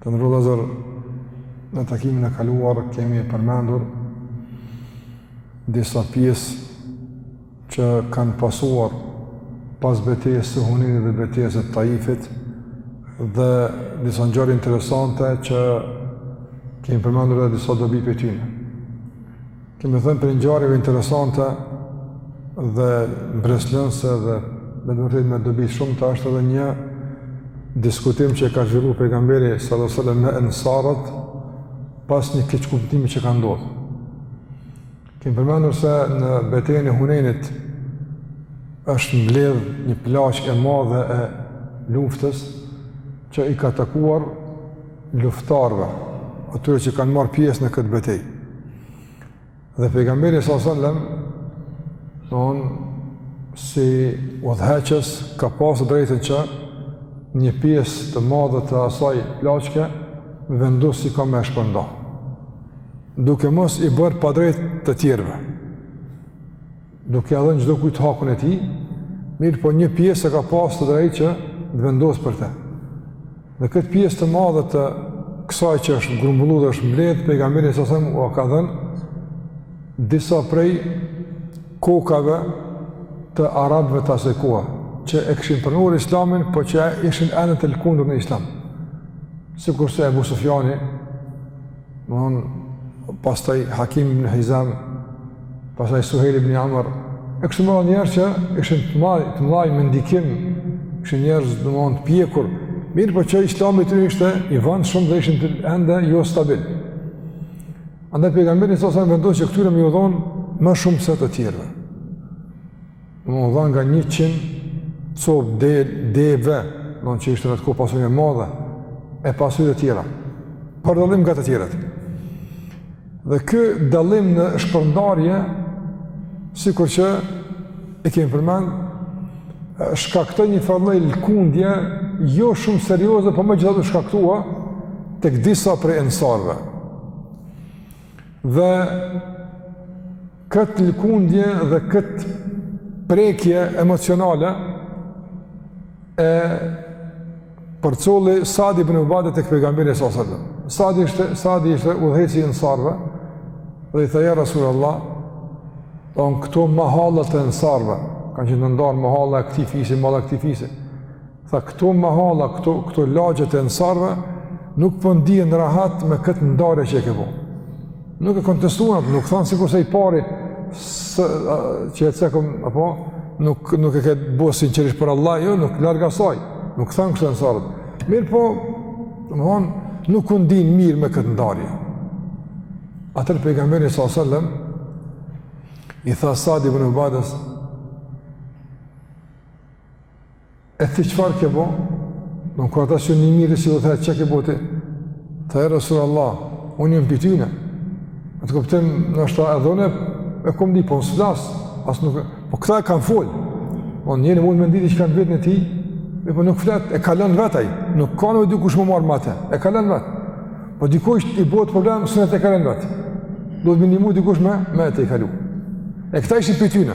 Të nderuar vëllezër, në takimin e kaluar kemi përmendur disa pjesë që kanë pasuar pas betejës së Hunejnit dhe betejës së Taifit dhe disa ngjarje interesante që kemi përmendur edhe disa dobi prej tyne. Kemi thënë prej ngjarjeve interesante dhe mbresëlënëse dhe me të vërtetë me dobi shumë të mdha është edhe një diskutim që e ka zhvilluar pejgamberi sallallahu alajhi wasallam me ensarët pas një keqkuptimi që ka ndodhur. Kemi përmendur se në betejën e Hunejnit është mbledh një plaçkë e madhe e luftës që i ka takuar luftarëve, atyre që kanë marrë pjesë në këtë betej. Dhe pejgamberi salallahu alejhi ve selem, domethënë, si udhëheqës, ka pasë të drejtën që një pjesë të madhe të asaj plaçke, të vendosë si ka me e shpërnda. Duke mos i bërë padrejt të tjerve. Duke ia dhënë çdokujt hakun e tij, mirëpo një pjesë e ka pasë të drejtë që të vendosë për te. Dhe këtë pjesë të madhe të kësaj që është grumbullu dhe është mbledhë, pejgamberi alejhi selam ua ka dhënë disa prej kokave të arabëve të asaj kohe, që e kishin pranuar islamin, po që ishin ende të lëkundur në islam. Sikurse Ebu Sufjani, Domethënë, pastaj Hakim ibn Hizam, pastaj Suhejl ibn Amr, e kështu me radhë njerëz që ishin të mdhaj, të mdhaj me ndikim, ishin njerëz domethënë të pjekur, mirëpo që islami i tyne ishte i vonshëm shumë dhe ishin ende jo stabil. Andaj pejgamberi alejhi selam vendos që këtyre me ju dhonë më shumë se të tjerëve. Domethënë u dha nga njëqind copë de, deve, domethënë që ishte në atë kohë pasuri e madhe, e pasuri të tjera, për dallim nga të tjerët. Dhe ky dallim në shpërndarje, sikur që e kemi përmend, shkaktoi një farë lloj lëkundje, jo shumë serioze, po me gjithatë shkaktoi, tek disa prej ensarëve. Dhe këtë lëkundje dhe këtë prekje emocionale e përcolli Sadi ibn Ubade tek pejgamberi sallallahu alajhi wasallam. Sadi ishte Sadi ishte udhëheqësi i ensarëve dhe i tha ja Rasulullah, domethënë këto mahallat e ensarëve, kanë qenë të ndarë mahalla e këtij fisi, mahalla e këtij fisi. Tha këto mahala, këto, këto lagjet e ensarve, nuk po ndihen rahat me këtë ndarje që e ke bo. Nuk e kontestuan, nuk thanë sikurse i pari, së, a, që e cekëm, apo, nuk, nuk e ke bo sinqerisht për Allah, jo, nuk larg asaj, nuk thanë kështu ensarët. Mirëpo, domethënë, nuk po ndihen mirë me këtë ndarje. Atëherë pejgamberi s.a.s. i tha Sad ibn Ubades, E ti çfarë ke bo? Në kërë ata që një mirë si vëtë, çka ke bo ti? Tha ja Rasulallah, unë jam prej tyne. Në atë kuptim, nashta edhe unë e kom ndi, po në sëplas, asë nuk, po këta e kanë folë. Po njeri mund me ndi diçka në veten e tij, e po nuk flet, e kalon vetë ai, nuk ka nevojë dikush me u marrë me te, e kalon vetë. Po dikush i bëhet problem s'mund ta kalon vet. Do t'i ndihmojë dikush me me ta kalu. E këta ishin prej tyne.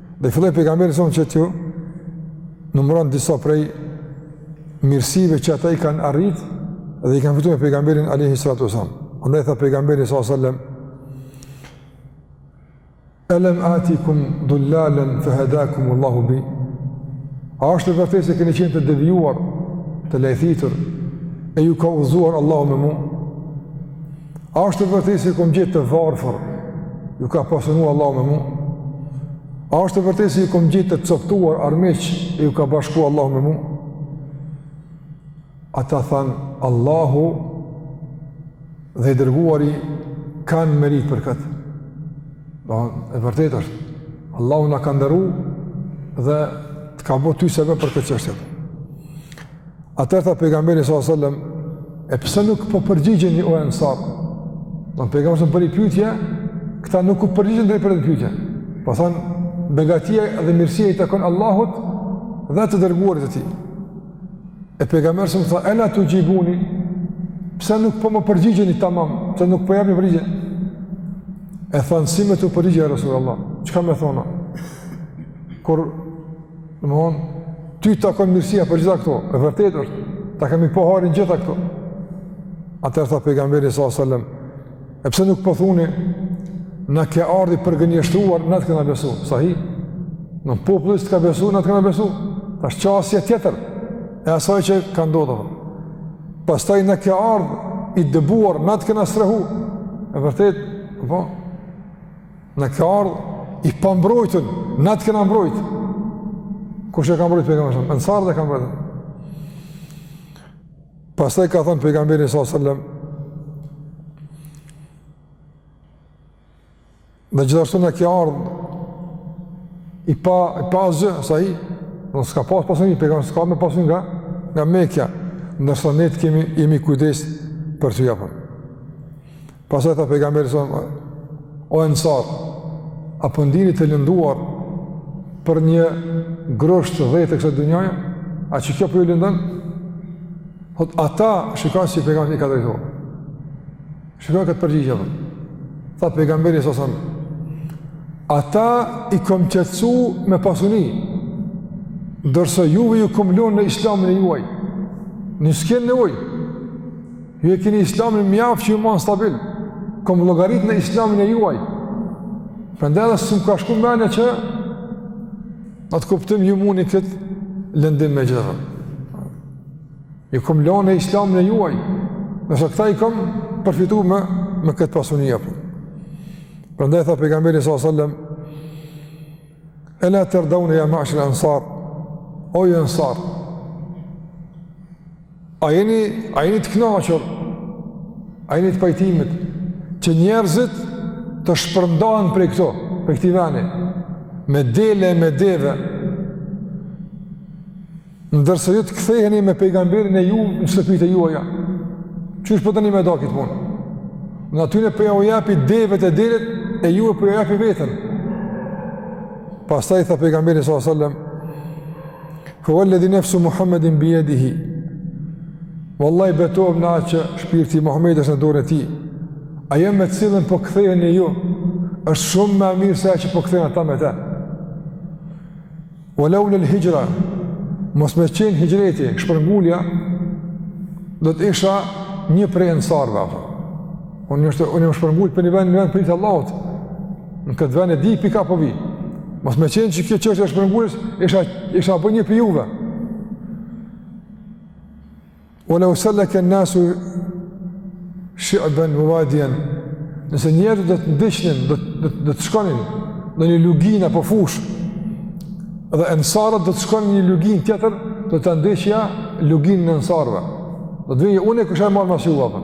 Dhe filloi pejgamberi s.a.s. që t'ju numëron disa prej mirësive që ata i kanë arrit dhe i kanë fitu me pejgamberin alejhi salatu ve selam. Andaj tha pejgamberi s.a.s. Elem atikum dullalen fe hedakum Allahu bi. A është e vërtetë se keni qenë të devijuar, të lajthitur, e ju ka udhëzuar Allahu me mu? A është e vërtetë se ju kom gjetë të varfër, ju ka pasunu Allah me mu? A është e vërtetë se ju kom gjetë të coptuar armiq e ju ka bashku Allah me mu? Ata thanë, Allahu dhe i dërguari kanë meritë për këtë. Do, e vërtetë është. Allahu na ka nderu dhe të ka bo ty sebep për këtë çështje. Atëherë tha pejgamberi s.a.s. E pse nuk po përgjigjeni o ensarë? Domethënë pejgamberi s.a.s. bëri pytje, këta nuk u përgjigjën drejt për pytje. Po thonë, begatia dhe mirësia i takon Allahut dhe të dërguarit të tij. E pejgamberi s.a.s. tha, ela tuxhibuni, pse nuk po më përgjigjeni tamam, pse nuk po japni përgjigjen? E thonë, si me t'u përgjigjë, ja Rasulullah, çka me thonë? Kur Domethënë, ty të takon mirësia për gjitha këto, e vërtet është, ta kemi pa hajrin gjitha këto. Atëherë tha pejgamberi s.a.s. E pse nuk po thuni, na ke ardh i përgënjeshtruar, na të kena besu, sahi? Domethënë populli s'të ka besu, na të kena besu, tash qasje tjetër, e asaj që ka ndodhë. Pastaj na ke ardh i dëbuar, na të kena strehu, e vërtet, po, Na ke ardhë i pambrojtun, na të kena mbrojtë. Kush e ka mbrojtë pejgamberin s.a.s.? Ensarët e kanë mbrojtë. Pastaj ka thënë pejgamberi s.a.s., Dhe gjithashtu na ke ardhë i pa, i pasgjë, sa i, në s'ka pas pasuni, pejgamberi s'ka marrë pasuni nga, nga Mekja, ndërsa ne të kemi, jemi kujdesë për ty, apo. Pastaj tha pejgamberi s.a.s. o ensar, a po ndiheni po të lënduar për një grusht të dheut e kësaj dynjaje, a që kjo për po ju lëndon? Thotë, ata, shikoni si pejgamberi ka drejtu, shikoni këtë përgjigje, tha pejgamberi s.a.s., ata i kom qetësu me pasuni, ndërsa juve ju kom lonë në islamin e juaj, s'keni nevojë, Ju e keni islamin mjaft që ju man stabil, kom llogarit në islamin e juaj, prandaj edhe s'më ka shku menja që, në atë kuptim ju muni këtë lëndim me gjithë. Ju kom lanë në islamin e juaj, nëse këta i kom përfitu me, me këtë pasuni, apo. Prandaj tha pejgamberi s.a.s. Ela terdaune ja mashere ensar, o ju ensar, A jeni, a jeni të knaqur, a jeni të pajtimit, që njerëzit të shpërndahen prej këtu, prej këtij veni, me dele e me deve, ndërse ju të ktheheni me pejgamberin e juj në shtëpit e juaja, qysh po doni me da këtë punë? Unë atyne po ja u japi devet e delet, e juve po ju a japi veten. Pastaj tha pejgamberi s.a.s. Fa walladhi nafsu Muhammedin bi yadihi. Wallahi betohem në atë që shpirti i Muhamedit është në dorën e tij. Ajo me të cilën po ktheheni ju është shumë më e mirë se ajo që po kthehen ata me të. Wa laula l-hijra mos me qenë hijreti, shpërngulja do të isha një prej ensarve apo. Unë, unë jam shpërngul prej një vendi, një vend për hir të Allahut. Në këtë vend e di prej kah po vi. Mos me qenë që kjo çështje e shpërnguljes, isha, isha bë një prej juve. Ue leu seleke n-nasu shi'ben ve vadijen, nëse njerëzit do të ndiqnin, do, do, do të shkonin në një luginë apo fushë, dhe ensarët do të shkonin një luginë tjetër, do ta ndiqja luginën e ensarëve. Do të vija, unë e kisha marrë mas juve,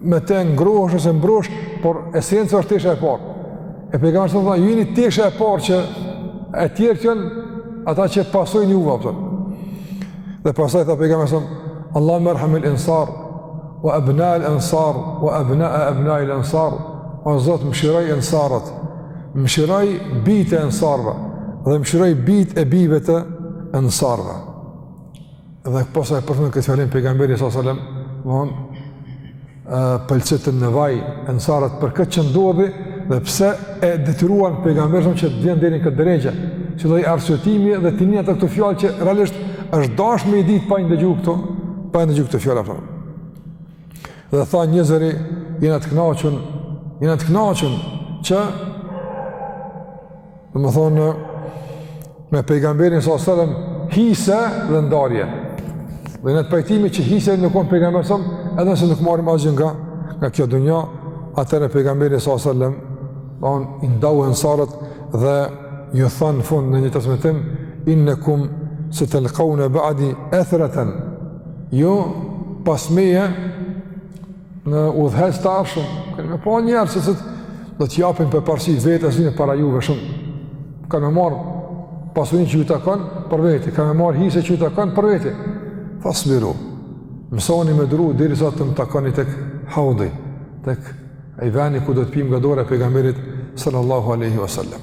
me të ngrohësh ose mbrosh, por esenca është tesha e parë. E pejgamberi s.a.s. thotë, ju jeni tesha e parë që të tjerët janë ata që pasojnë juve. Dhe pastaj tha pejgamberi s.a.s., Allahumma rham al ansar wa abna al ansar wa abna abna al ansar, o Zot mëshiroj ansarët. Mëshiroj bijtë e ansarëve dhe mëshiroj bijtë e bijve të ansarëve. Dhe pastaj përfundon këtë fjalim pejgamberi sallallahu alajhi wasallam, domthon pëlcitën në vaj ensarët për këtë që ndodhi dhe pse e detyruan pejgamberin që të vjen deri në këtë derexhe. Si lloj arsyetimi dhe t'i nijnë këto fjalë që realisht është dashur me i ditë pa i ndëgju këto, pa i ndëgju këto fjalë apo. Dhe thanë njëzëri, jena të kënaqur, jena të kënaqur që Domthon, me pejgamberin s.a.s., hise dhe ndarje. Dhe ne të pajtohemi që hise na u konë pejgamberi s.a.s., edhe nëse nuk marrim asgjë nga, nga kjo dunja, atëherë pejgamberi s.a.s., domthon, i ndau ensarët, dhe ju thotë në fund në një transmetim, innekum setelkaune ba'di ethereten, ju, pas meje, Në udhëheqës të ardhshëm, keni me pa njerëz të cilët do t'i japin përparësi vetes tyne para juve shumë. Kanë me marrë pasurinë që ju takon për vete, kanë me marrë hise që ju takon për vete. Fasbiru, mësoni me duru derisa të më takoni tek haudi, tek ai vendi ku do të pimë nga dora e pejgamberit sallallahu aleyhi wa sallam.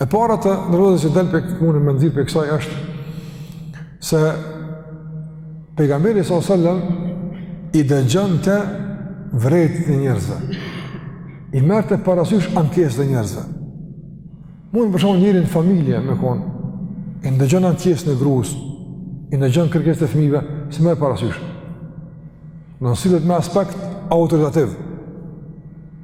E para të nderuar vëllezër që del prej kësaj, mundemi me nxjerrë prej kësaj është se pejgamberi s.a.s. i dëgjonte vërejtjet e njerëzve. I merrte parasysh ankesat e njerëzve. Mundet për shembull njeri në familje me konë, i ndëgjon ankesën e grusë, i ndëgjon kërkesat e fmive, s'i merr parasysh. Domthon sillet me aspekt autoritativ.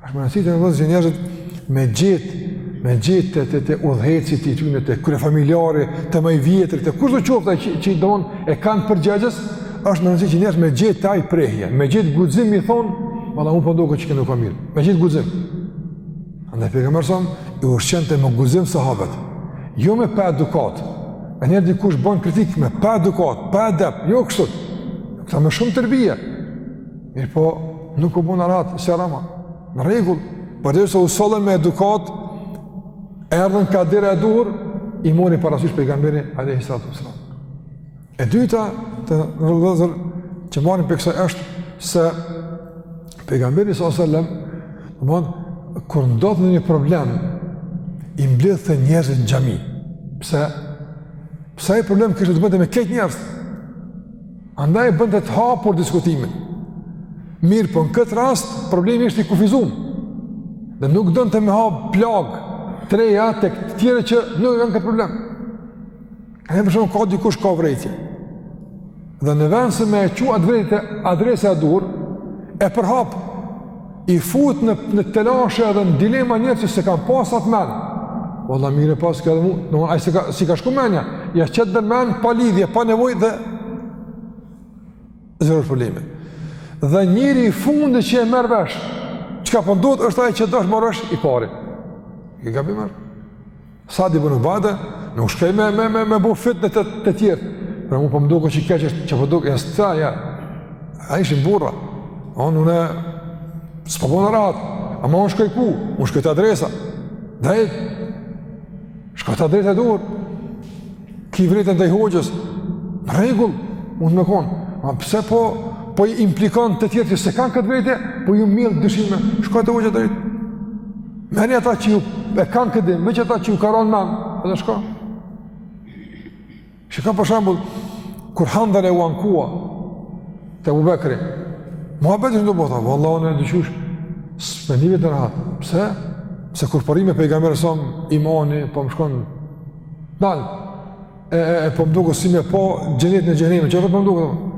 Është me rëndësi, të nderuar vëllezër, që njerëzit me gjetë, me gjetë te, te, te udhëheqësit e tyne, te kryefamiljari, te ma i vjetri, te kushdo qoftë aj që, që i donë e kanë përgjegjës, është me rëndësi që njerëzit me gjetë te aj prehje, me gjetë guxim i thonë, valla unë po mendoj po këtë që kënë ka mirë, me gjetë guxim. Andaj pejgamberi s.a.s. i ushqente me guxim sahabët, jo me paedukatë, nganjëherë dikush bën kritikë me paedukatë, pa edep, jo kështu, këta me shumë terbije, Mirëpo, nuk u bënë rahat, se rama. Në rregull, përderisa u sollën me edukatë, erdhën ka dera e duhur, i mori parasysh pejgamberi, alejhi salatu ues selam. E dyta, të nderuar vëllezër, që marrim prej kësaj është, se pejgamberi s.a.s., domthon, kur ndodhte një problem, i mblidhte njerëzit në xhami. Pse? Pse ai problem kishte të bënte me këta njerëz? Andaj e bënte të hapur diskutimin. Mirëpo në këtë rast problemi ishte i kufizum. Dhe nuk donte me hap plagë të reja tek të tjerë që nuk e kanë këtë problem. Edhe për shembull ka dikush ka vërejtje. Dhe në vend se me e çu atë vërejtje te adresa e duhur, e përhap i fut në në telashe edhe në dilema njerëz që s'e kanë pas atë mend. Valla mirë paska domun, do ai se ka s'i ka shku mendja. Ja qet ndër mend pa lidhje, pa nevojë dhe zgjerohet problemi. Dhe njëri i fundit që e merr vesh, çka po ndodh është ai që dasht marrë vesh i pari. I gabim. Sa'd ibn Ubada nuk shkoi me me me, me bo fitne te të tjerët. Pra mu po më duket që keq është që po duket as ta ja. Ishin burra. On unë s'po bon rahat. Ama shkoi ku? Shkoi te adresa. Drejt. Shkoi te adresa e duhur. Ki vërejtje ndaj hoxhës. Në rregull, mund me konë. A pse po, po i implikon të tjerë që s'e kanë këtë vërejtje, po ju mjell dyshime. Shko te hoxha drejt. Meni ata që ju e kanë këtë dimë, me që ata që ju karonë me amë, edhe shka. Që ka për shambull, kur handër e u ankua, të u bekri, mua beti që në të bota, vë Allah unë e në dyqush, së me një vitë në ratë, pëse? Se kur përime pejgamerë sëmë, imani, po më shkonë, dalë, E, e, e po më duket si me pa xhenetin, xhehenemin, qështu po më duket,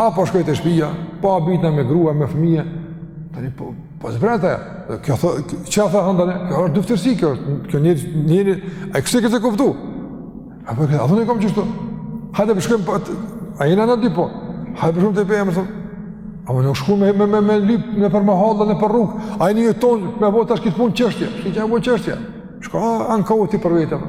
a po shkoj te shpija, po habitna me grua, me fëmijë, tani po, po zbreta ja, kjo tha, çka tha Handhala, kjo është dyfytyrësi, kjo është, kjo njëri, njëri, a i kështë këtë e kuptu, a po këtë, tha edhe unë kom qështu, hajde po shkojmë, po, a jena na dy po, hajde po shkojmë te Pejgamberi, tha, ama nuk shku me, me, me, me lyp, nëpër mahalla, nëpër rrugë, a i një tonë, me vot ashtë këtë punë qështje, shkë që a vot qështje, shko, ankohu ti për veten,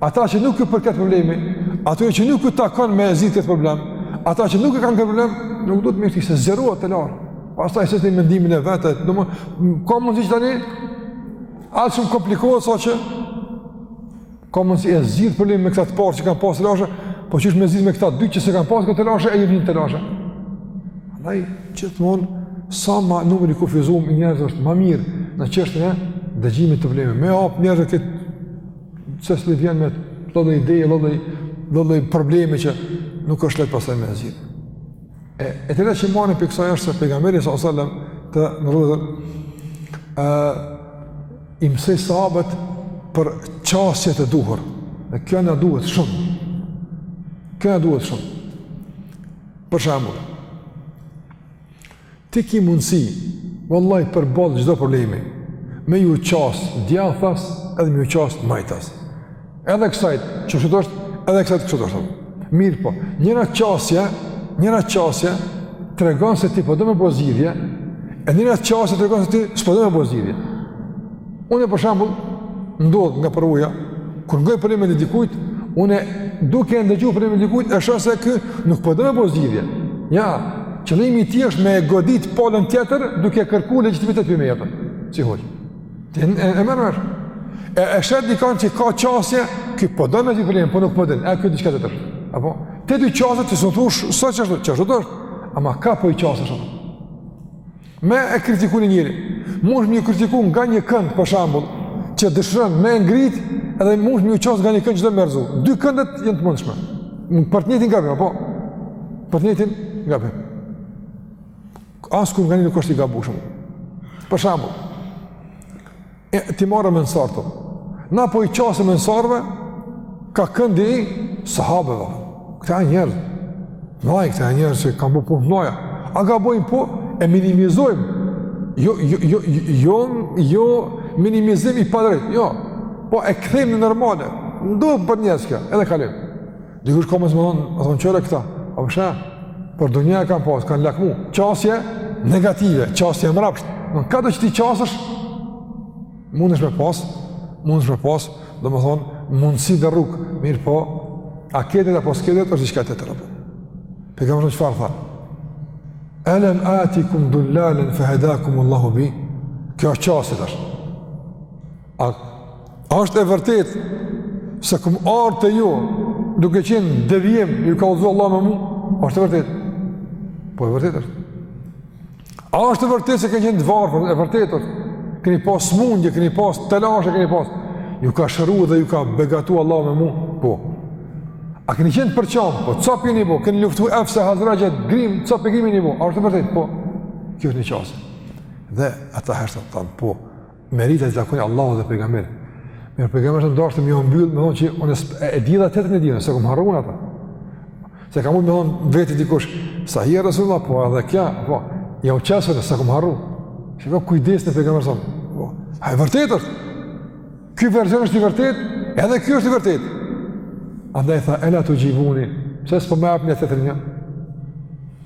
Ata që nuk ju përket problemi, ato që nuk ju takon me zgjidh këtë problem, ata që nuk e kanë këtë problem, nuk duhet marrë se zgjerohet telashja. Pastaj secili mendimin e vet, do më ka mundësi tani aq shumë komplikohet sa që ka mundësi e zgjidh problemin me këta të parë që kanë pas telashe, po qysh me zgjidh me këta dy që s'e kanë pas këtë telashe e hinë n'telashe. Andaj gjithmonë sa më numër i kufizuar njerëz është më mirë në çështjen e dëgjimit të problemit. Me hap njerëz këtë secili vjen me lloje ide, lloje, lloje probleme që nuk është lehtë pastaj me i zgjidh. E, e treta që marrim prej kësaj është se pejgamberi alejhi selam të nderuar, e, i mësoi sahabët për qasje të duhur, dhe kjo na duhet shumë, kjo na duhet shumë, për shembull, Ti ki mundësi, vëllaj përball çdo problemi, me ju qas djathtas edhe me ju qas majtas. Edhe kësaj, kështu është, edhe kësaj kështu është. Mirëpo, njëra qasje, njëra qasje, tregon se ti po do me bo zgjidhje, e njëra qasje tregon se ti s'po do me bo zgjidhje. Unë për shembull ndodh nga përvoja, kur ngoj problemin e dikujt, unë duke e ndëgju problemin e dikujt, e shoh se ky nuk po do me bo zgjidhje. Ja, qëllimi i tij është me godit palën tjetër duke kërku legjitimitet për meja. Si hoj. Ti e, e merr vesh. E, e sheh dikon që ka qasje, ky po do me zgjidh problemin, po nuk po don. A ky diçka tjetër. Apo te dy qasje që s'u thosh sa çështë, çështë do. Ama kah po i qasesh. Me e kritiku një njeri, munësh me e kritiku nga një kënd, për shembull, që dëshiron me e ngrit, edhe munësh m'iu qas nga një kënd që do me rrzu. Dy këndet janë të mundshme. Për të njëjtin gabim, apo? Për të njëjtin gabim. Askurrnjani nuk është i gabushëm. Për shembull, E t'i marrim ensarët, na po i qasemi ensarëve, kah këndi i sahabeve, këta janë njerëz, na e këta njerëz që kanë bo punë të mdhaja, a gabojnë po, e minimizojmë, jo, jo, jo, jo, jo, minimizim i padrejtë, jo, po e kthejmë në normale, ndodh për njerëz kjo, edhe kalojmë. Dikush ka me thonë, më thonë qëre këta, a më shë, për do një e kam pasë, kanë lakmu, qasje negative, qasje mrapsht, ngado që t'i qasesh, munësh me pasë, munësh me pasë, domethonë, mundësi dhe rrugë, mirëpo, a ke dert apo s'ke dert, është diçka tjetër. Pejgamberi çfarë tha, Elem atikum dullalen fe hedakum Allahu bi, kjo është qasje tash. A, a është e vërtetë se kam ardh te ju, duke qenë në devijim, ju ka udhzu Allah me mu? A është e vërtetë? Po e vërtetë është. A është e vërtetë se keni qenë të varfër, e vërtetë është? Keni pas smundje, keni pas telashe, keni pas... Ju ka shëru dhe ju ka begatu Allah me mu? Po. A keni qenë përçamë? Po, copë jeni bo? Keni luftu Evs e Hazraxhët, grim, copë e grim jeni bo? A është e vërtetë? Po. Kjo është një qasje. Dhe ata heshtën, thanë, po. Merita i takon Allahut dhe pejgamberit. Mirë, pejgamberi është dashtë me mbyll, me thonë që unë e di edhe atë version, s'e kam harruar atë. Se ka mujt me thonë vetë dikush, sahi Resulullah po edhe kjo, po ja u çes, s'e kam harruar. Shih kujdes te pejgamberi son. Po, e vërtetë është. Ky version është i vërtet, edhe ky është i vërtetë. Andaj tha ela tuxhibuni, pse s'po më hapni atë tjetrën?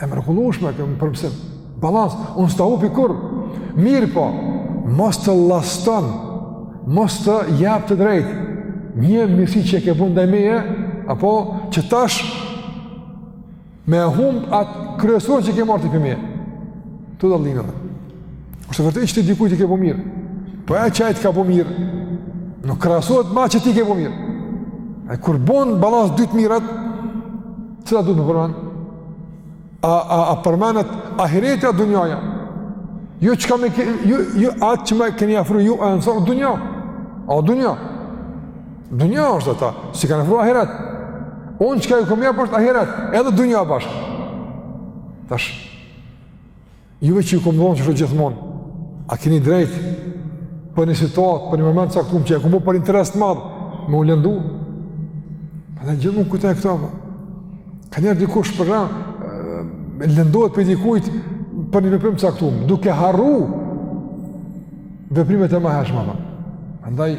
E mrekullushme kjo për mësim. Balans, unë s'ta hupi kurrë. Mirëpo, mos të laston, mos të jap të drejtë. Një mirësi që ke bo ndaj meje, apo që tash me humb atë kryesoren që ke marrë ti prej meje. Këtu dallimi. Është e vërtetë që ti dikujt i ke bo mirë. Po ajo çka ai t'ka bo mirë, nuk krahasohet me atë që ti ke bo mirë. E kur bon balans dy të mirat, Cila duhet me përmen? A, a, a përmenet ahireti a dunjaja? Jo çka m'ke, jo, jo, atë që ma keni afru ju ensarë dunja. A dunja? Dunja është ata, s'i kanë afru ahiret. Unë çka ju kom jepë është ahiret, edhe dunja bashkë. Tash, Juve që ju kom dhon që shë gjithmonë, a keni drejt për një situatë, për një moment caktum që e kom bo për interes të madh, me u lëndu. Prandaj gjithmonë kujtoje këtë, apo. Kanjëherë dikush pra, me lëndohet prej dikujt për një veprim caktum, duke harru veprimet e mahershme, apo. Prandaj,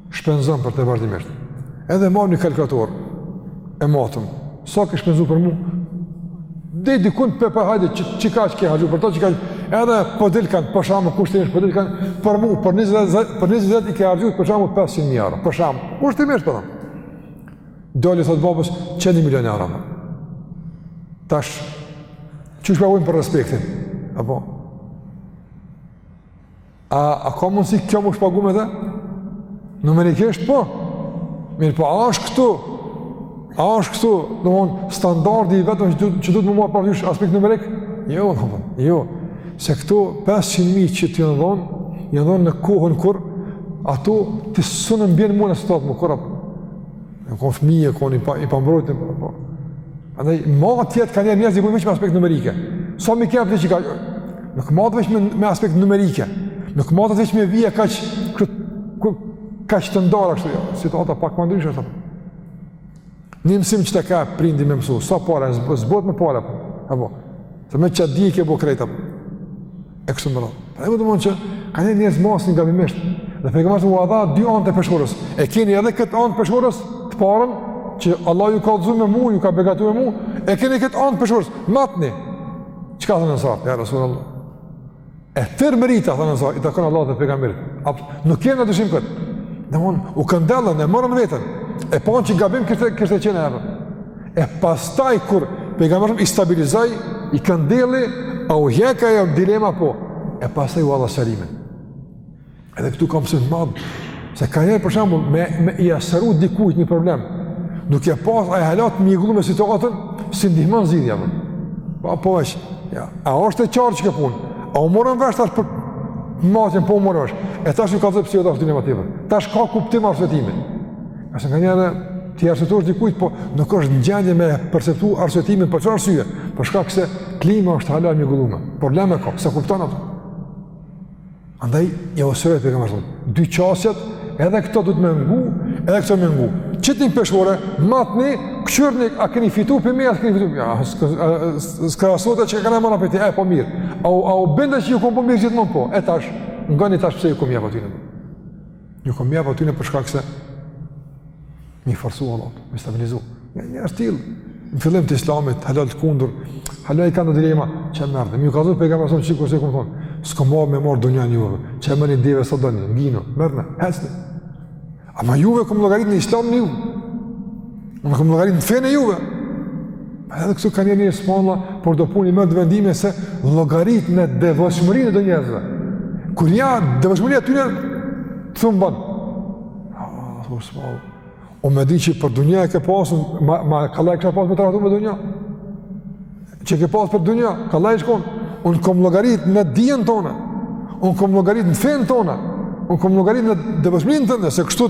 Shpenzon për të vazhdimisht. Edhe marr një kalkulator e matim. Sa ke shpenzu për mua? Dhe dikun po po hajde çka çka ke harxhu për to çka edhe po del kan për shembull kushtimisht po del kan për mua për 20 për 20 vjet i ke harxhu për shembull 500 mijë euro për shembull kushtimisht doli thotë babës qe një milion euro tash qe u shpagujmë për respektin apo A, a ka mundësi kjo me u shpagu me të? Numerikisht po. Mirëpo, a është këtu? A është këtu, domethonë, standardi i vetëm që duhet me marrë parasysh aspekti numerik? Jo, domethonë, jo. Se këto 500.000 që të janë dhonë, janë dhonë në kohën kur ato ti s'un m'bjen mu n'atë stad më kurrë, apo. Në konë fëmijë, në konë i pambrojtë, po, po. Prandaj, matjet kanjëherë njerëzit i kqyrin veç me aspekt numerik. Sa m'i ke bo dhe çka... Nuk matet veç me, me aspekt numerik. Nuk matet veç me vija kaq... Kaq të ndara, kështu, jo. Situata pak më ndryshe është. Një mësim që të ka prindi me mësu, sa pare, s'bohet me pare, apo, se me që di i ke bo krejt, apo. e kështu me radhë. Pra domon që kanjëherë njerëz masin gabimisht. Dhe pejgamberi sa u dha dy anët e peshorës. E keni edhe këtë anë të peshorës të parën që Allahu ju ka udhëzu me mua, ju ka begatu me mua. E keni këtë anë të peshorës. Matni. Çka thonë ensarët? Ja Rasulullah. E tërë merita thonë ensarët i takon Allahut dhe pejgamberit. Apo nuk kemi na dyshim këtë. Domon u këndellën e morën veten. E panë që gabim kishte kishte qenë ajo. E pastaj kur pejgamberi i stabilizoi, i këndelli, a u hjek ajo dilema po? E pastaj u dha sqarime. Edhe këtu ka mësim t'madh, se kanjëherë për shembull me me ia sqaru dikujt një problem. Duke pas ai hala t'mjegullume situatën, s'i ndihmon zgjidhja. Po, pa po veç. Ja, a është e qartë kjo punë? A u morëm vesh tash për matën po morosh. E tash u ka dhënë pse u dha dilema tjetër. Tash ka kuptim arsyetimi. Se nganjëherë t'i arsyetosh dikujt, po nuk është në gjendje me perceptu arsyetimin për çfarë arsye? Për shkak se klima është hala e mjegullume. Probleme ka, s'e kupton atë. Andaj, ja osërët për këmë shumë. Dy qasjet, edhe këto duhet me ngu, edhe këto me ngu. Qitni në peshore, matni, këqyrni, a keni fitu për mirë, a keni fitu për mirë. Ja, s'krasot e që ka këna mëna për ti, e, po mirë. A, a u bindët që ju kom po mirë gjithë më po, e tash, nga një tash pse ju kom jep atyne. Ju kom jep atyne për shkak se me i forcu Allah, me i stabilizu. Një një është tillë, në fillim të islamit, hala t'lëkundur, hala i ka do dilema, qe merrni, mi ju ka dhëtë pejgamberi alejhi selam qikur se kom thonë, s'kom me e marrë dunjanë juve, qe merrni deve sa doni, nginu, merrni, hecni. Ama juve kom llogarit në islam në, Unë kom llogarit në fenë e juve. A edhe kështu kanjëherë subhanallah, por do punë i merr do vendime se llogarit në devotshmërinë e do njerëzve. Kur nja devotshmërinë e atij njeri, të thumë banë. A, o subhanallah. O me ditë që për dunja e ke pas, ma, ma kollaj kisha pas me t'trajtu me dunja. Që ke pasë për dunja, kollaj shkon. Unë kom llogarit në dijen tonë. Unë kom llogarit në fenë tonë. Unë kom llogarit në devotshmërinë tonë, se kështu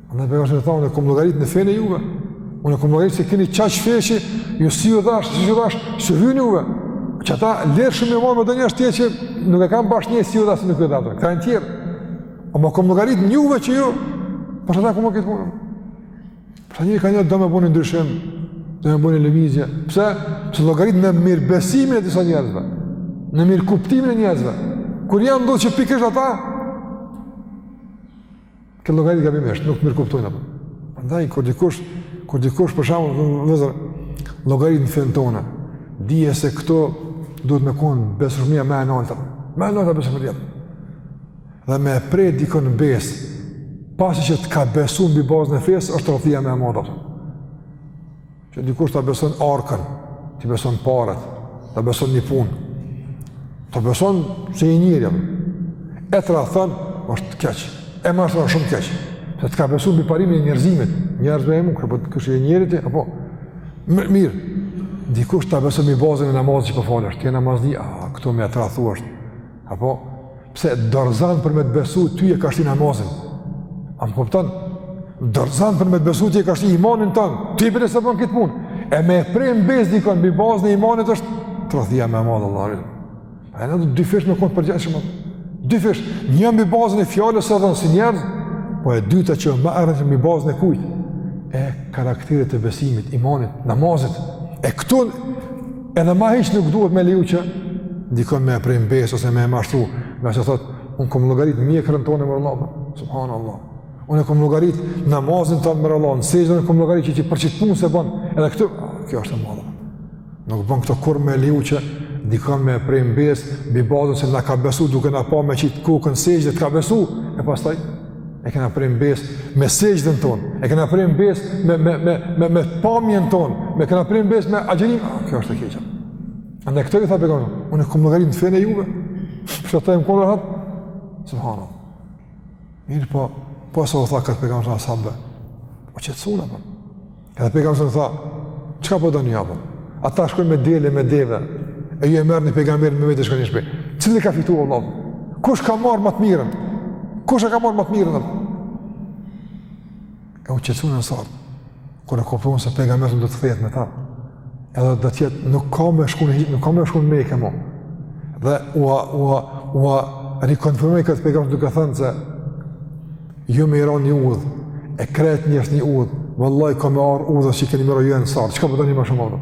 Në përgjë është në thamë, unë kom llogarit në fenë juve, unë kom llogarit se keni qaq fe që, ju s'ju dhashë, s'ju dhashë, si ju juve, që ata lirë shumë i mojme dhe një është tje që nuk e kanë bash një s'ju dhashë, si nuk e dhashtë, këta e në tjerë, o më kom llogarit në juve që ju, për qata kom këtë punëm. Për qata njeri kanjëherë do me bo një ndryshim, do me bo një lëvizje, pse? Pse llogarit në mirëbesimin e disa njerëzve, në mirëkuptimin e njerëzve, kur ja ndodh që pikërisht ata, Që llogarit gabimisht, nuk të mirëkuptojnë apo. Prandaj kur dikush, kur dikush për shembull vëzë llogarit në fenë tonë, dije se këto duhet me kon besueshmëria më e lartë. Më e lartë besueshmëria. Dhe me pre dikon n'besë, pasi që të ka besu mbi bazën e fesë, është tradhtia më e madhe. Që dikush ta beson arkën, t'i beson paret, ta beson një punë. Ta beson se je njeri. E tradhton, është keq. E mashtron, shumë keq. Se të ka besu mbi parimin e njerëzimit. Njerëz me e mu, që je njeri ti, apo. Mirë, dikush ta beson mbi bazën e namazit që po falesh. Ti je namazli, a, këto me e tradhtu është. Apo, pse dorëzan për me të besu ty e ka shti namazin? A më kupton? Dorëzan për me të besu ty e ka shti imanin tanë, ti bre s'e bon këtë punë. E me e pre në besë dikon, mbi bazën e imanit është tradhtia më e madhe vallahi. Andaj du dy fish me konë përgjegjshëm. Dy fish, një mbi bazën e fjalës së dhënë si njerëz, po e dyta që më e rëndë që mbi bazën e kujt, e karakterit e besimit, imanit, namazit. E këtu, Edhe ma hiç nuk duhet me leju që dikon me e pre në besë ose me e mashtru, ngase thot, unë kom llogarit mjekrën tonë mor vëlla, subhanallah. Unë e kom llogarit namazin tonë mor vëlla, se unë kom llogarit që ti për qit punë s'e ban, edhe këtu, kjo është e madhe. Nuk ban këto kurrë me leju që dikon me e pre në besë, mbi bazën se na ka besu duke na pa me qitë kokën sexhde të ka besu, e pastaj, E kena pre në besë me sexhden ton, e kena pre në besë me me me me me pamjen ton, e kena pre në besë me agjërim. Ah, kjo është e keqja. Andaj këtu u tha pejgamberi, unë kam llogarit në fenë e juve. Për të thënë kundër hat. Subhanallah. Mirëpo, posa u tha këtë pejgamberi sahabëve. U qetësun apo? Edhe pejgamberi sa tha, çka po doni apo? Ata shkojnë me dele me deve. E ju e merrni pejgamberin me vete shkoni në shtëpi. Cili ka fituar vallahi? Kush ka marr më të mirën? Kush e ka marr më të mirën? E u qetësuan ensarët. Kur e kuptuan se pejgamberi do të kthehet me ta, Edhe do të jetë nuk ka me shku hiç, nuk ka me shku në Mekë mo. Dhe ua rikonfirmoi këtë pejgamber duke thënë se ju me i ra një udhë, e krejt njerëzit një udhë, vallahi kam me ardh udhës që keni me i ra ju ensarët. Çka po doni më shumë udhë?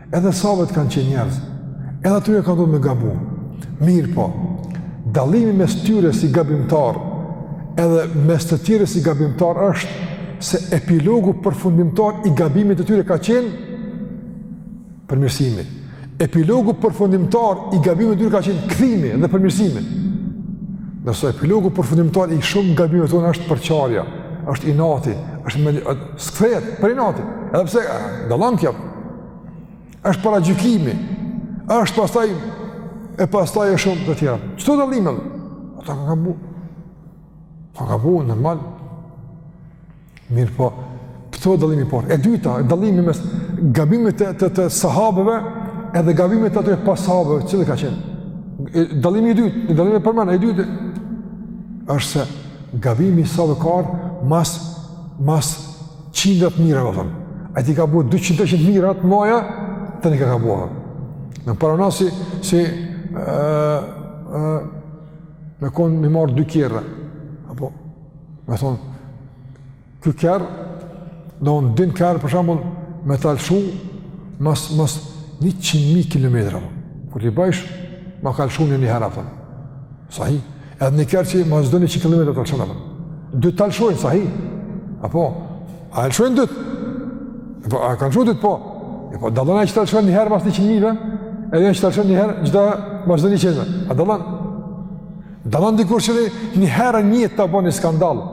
Edhe sahabët kanë qenë njerëz. Edhe atyre ka ndodh me gabu. Mirëpo dallimi mes tyre si gabimtar, edhe mes të tjerë si gabimtar është se epilogu përfundimtar i gabimit të tyre ka qenë përmirësimi. Epilogu përfundimtar i gabimit të tyre ka qenë kthimi dhe përmirësimi. Ndërsa epilogu përfundimtar i shumë gabimeve tona është përçarja, është inati, është më s'kthehet prej inati. Edhe pse dallon kjo, është paragjykimi, është pastaj e pastaj e shumë të tjera. Këtu dallimi. Ata kanë gabu. Ata kanë gabu normal. Mirëpo, këtu dallimi por. E dyta, dallimi mes gabimit të të, të sahabeve edhe gabimit të atyre pas sahabeve, cili ka qenë? Dallimi i dytë, një dallim e përmenda, i dytë është se gabimi i sahabeve ka mas mas qindra të mira, domethon. Ai t'i ka bo 200-300 t'mira t'mdhaja, tani ni gabim ka bo. Me parana si, si uh, uh, me kon me marr dy kerre, a po, domethon, ky kerr, domethon ni kerr, për shambull, me ta lshu, mas, mas 100.000 km, kur ti bëjsh, me ta lshu ni njëherë, a po. Sahi. Edhe një kerr që mas çdo njëqind kilometra ta lëshon, a po. Dytë lëshojnë, sahi. A po, a lëshojnë dytë? Po, a kanë lshu dytë, po. E po, dallon ai që ta lëshon njëherë mas njëqind mijëve, edhe që ta lëshon njëherë gjithë mas çdo njëqindve. A dallon? Dallon dikush që njëherë një të bo një skandal.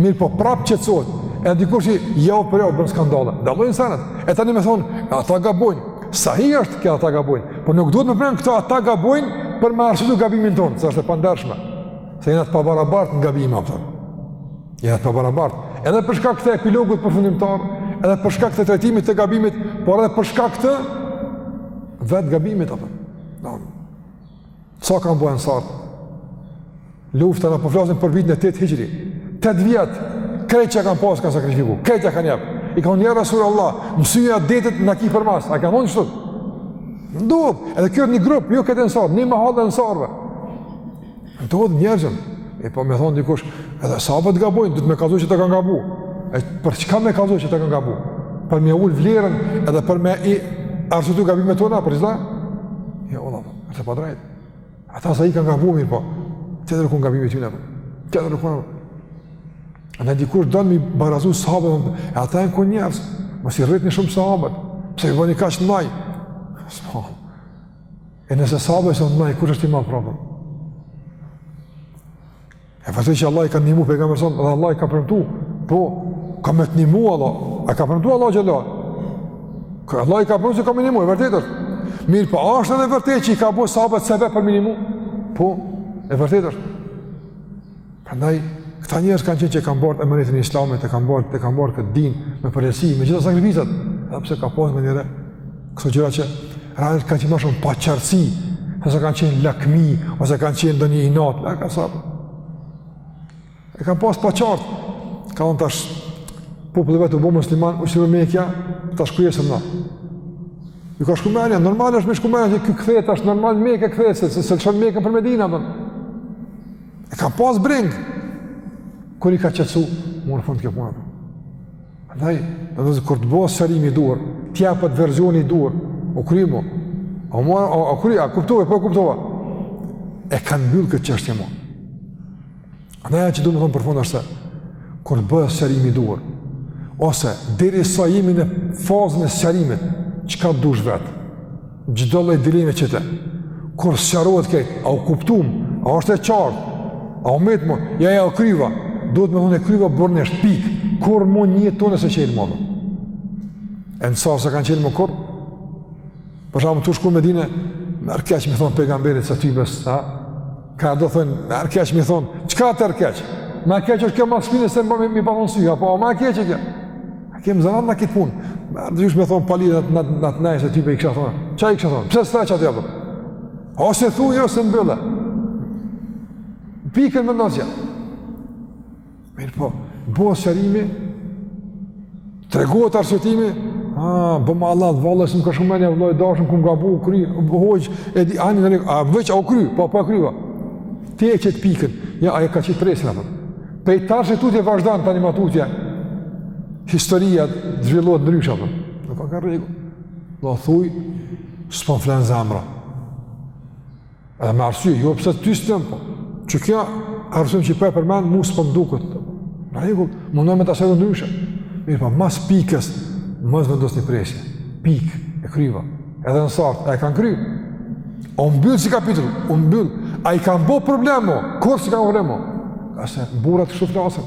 Mirëpo, prapë që të edhe dikush që jav për jav bon skandale. Dallojnë senet. E tani me thonë, ata gabojnë. Sahi është kjo ata gabojnë, por nuk duhet me përmend këto ata gabojnë për me arsyetu gabimin tonë, se është e pandershme. Se jena të pabarabart në gabime, a po. Jena të pabarabart. Edhe për shkak të epilogut përfundimtar, edhe për shkak të trajtimit të gabimit, por edhe për shkak të vetë gabimit a po. Domthonë, Sa kanë bo ensarët? Luftën, a po flasim për vitin e 8 hijri. 8 vjetë, krejt çka kanë pasë kanë sakrifiku, krejt çka kanë jepë. I kanë thënë ja Resulallah, mësyja detit na ki përmas, a kanë thonë qështu? Ndodh, edhe kjo është një grupë, jo krejt ensarët, një mahallë e ensarëve. Ndodh njerëz jan, e po me thonë dikush, edhe sahabët gabojnë, duhet me kallzu që kanë gabu. E për çka me kallzu që kanë gabu? Për me ullë vlerën edhe për me i arsyetu gabimet tona, për qeta? Ja, jo vallahi, Asht e padrejt. Ata sahi kanë gabu mirëpo. Tjetër u kon gabimi tyne. Tjetër u kon. Anej dikush don mi barazu sahabët, e ata janë kon njerëz. Mos i rritni shumë sahabët. Pse i bëni kaq të mdhaj? A po. E nëse sahabët janë si na, ku është ma problem? E vërtet që Allah i ka ndihmu pejgamberin s.a. dhe Allah i ka premtu, po ka me të ndihmu Allah, a ka premtu Allah xh. Allah? Ka, Allah i ka premtu që ka me ndihmu, e vërtet është. Mirëpo është edhe vërtet që i ka bo sahabët sebeb për me ndihmu? Po, e vërtet është. Prandaj, këta njerës kanë qenë që kanë bartë emanetin e islamit, e kanë bartë, e kanë bartë këtë din me përgjegjësi, me gjitha sakrificat, edhe pse ka pas nganjëherë Këto gjëra që realisht kanë qenë më shumë paqartësi, ose kanë qenë lakmi, ose kanë qenë ndonjë inat, la ka sa. E kanë pas t'paqartë. Ka thon tash populli vetë u bë musliman, u çliru Mekja, tash ku jesëm na? Ju ka shku menja, normal është me shku menja që ky kthehet tash normal Mekë kthehet se s'e lshon Mekën për Medinë a po. E ka pas breng. Kur i ka qetsu, mur fund kjo punë. Andaj, në rregull, kur të bohet sqarimi i duhur, t'jepet verzioni i duhur, u kry mo, u mo, u, u kry, a kuptove, po e kuptova, e kanë mbyll këtë çështje mo. Andaj, qe du me thonë për fund është se, kur të bohet sqarimi i duhur, ose, derisa jemi në fazën e sqarimit, çka dush vet, Çdo lloj dileme qite. Kur sqarohet krejt, a u kuptuam, a është e qartë? A u met mo? Jo jo e kryva. Duhet me thonë e kryva burrnish pik. Kur mo n'jetë tonë s'e çel mo. E nëse s'e kam çel mo kurrë? Për shembull tu shku me dikë, marre e keqe me thonë pejgamberit se ty besa? Ka do thënë, ma keq me i thonë, çka ma keq? Ma keq është kjo mas shpine se me m'i thonë n'sy, apo ma keq është kjo. A kemë zërat në kit punë. Me arë dëgjush me thonë, pali në të në të nëse ti po i kisha thonë. Ça i kisha thonë? Pse së që atë jabë? Ose thuj jo, ose mbylle. Pikën vendosja. Mirëpo, bo sqarime, tregohet arsyetimi, a, po vallah, vallahi s'më ka shku menja, vëllai i dashtëm, kam gabu, u kry, hoj, e di, ani, në a, veç, a, u kry, pa, po, pa, po, kry, va. Ti e qet pikën, ja, ai e ka qit presjen, apër. Prej tash e tutje vazhdon, tani ma tutje, historia zhvillohet ndryshe, apër. Nuk ka rregull. Dhe thuj, s'po m'flen zemra. Edhe me arsye, jo pse ty s'të po. Qe kjo arsye që po e përmend mua s'po m'duket. Në rregull, mundohem me ta shohë ndryshe. Mirëpo mas pikës, mos vendosni presje. Pik e kryva. Edhe nesrit, a e kam kry. U mbyll si kapitull, u mbyll. A i kam bo problem o, kurrë s'i kam problem o. Se burrat kështu flasin.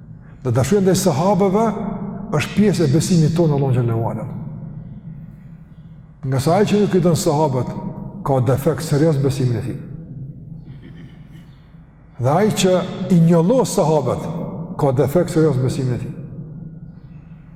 Dhe dashuria ndaj sahabeve është pjesë e besimit tonë Allahu xhelle ue ala. Ngase ai që nuk i don sahabët ka defekt serioz besimin e tij. Dhe ai që i njollos sahabët ka defekt serioz besimin e tij.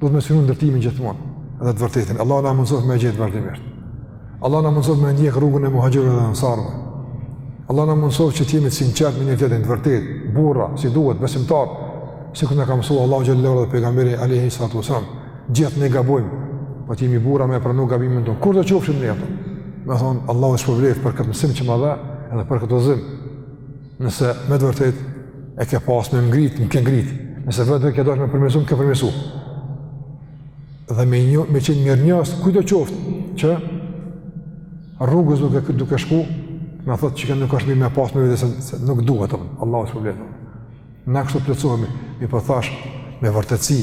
Duhet me synu ndërtimin gjithmonë dhe të vërtetën. Allahu na mundësoftë me e gjet vazhdimisht. Allahu na mundësoftë me ndjek rrugën e muhaxhirëve dhe ensarëve. Allahu na mundësoftë që t'jemi të sinqertë me njëri-tjetrin të vërtet, burra, si duhet, besimtarë, sikur që na ka msu Allahu xhelle ue ala dhe pejgamberi alejhi salatu ves-selam. Gjithë ne gabojmë, po t'jemi burra me pranu gabimin tonë. Kurdo që qofshim ne ato? Me thonë, Allahu ta shpërbleftë për këtë mësim që ma dhe edhe për këtë udhëzim. Nëse me të vërtet e ke pas me m'ngrit, më ke ngrit. Nëse vërtet ke dash me m'përmirësu, më ke përmirësu. Dhe me, një, me qenë mirënjohës, kujtdo qoftë që rrugës duke, duke shku, na thotë që nuk është mirë me pas me vete, se nuk duhet, Allahu ta shpërbleftë. Na kështu plotësohemi, mirëpo thash po me vërtetësi,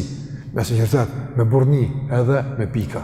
me sinqeritet, me burrni, edhe me pika.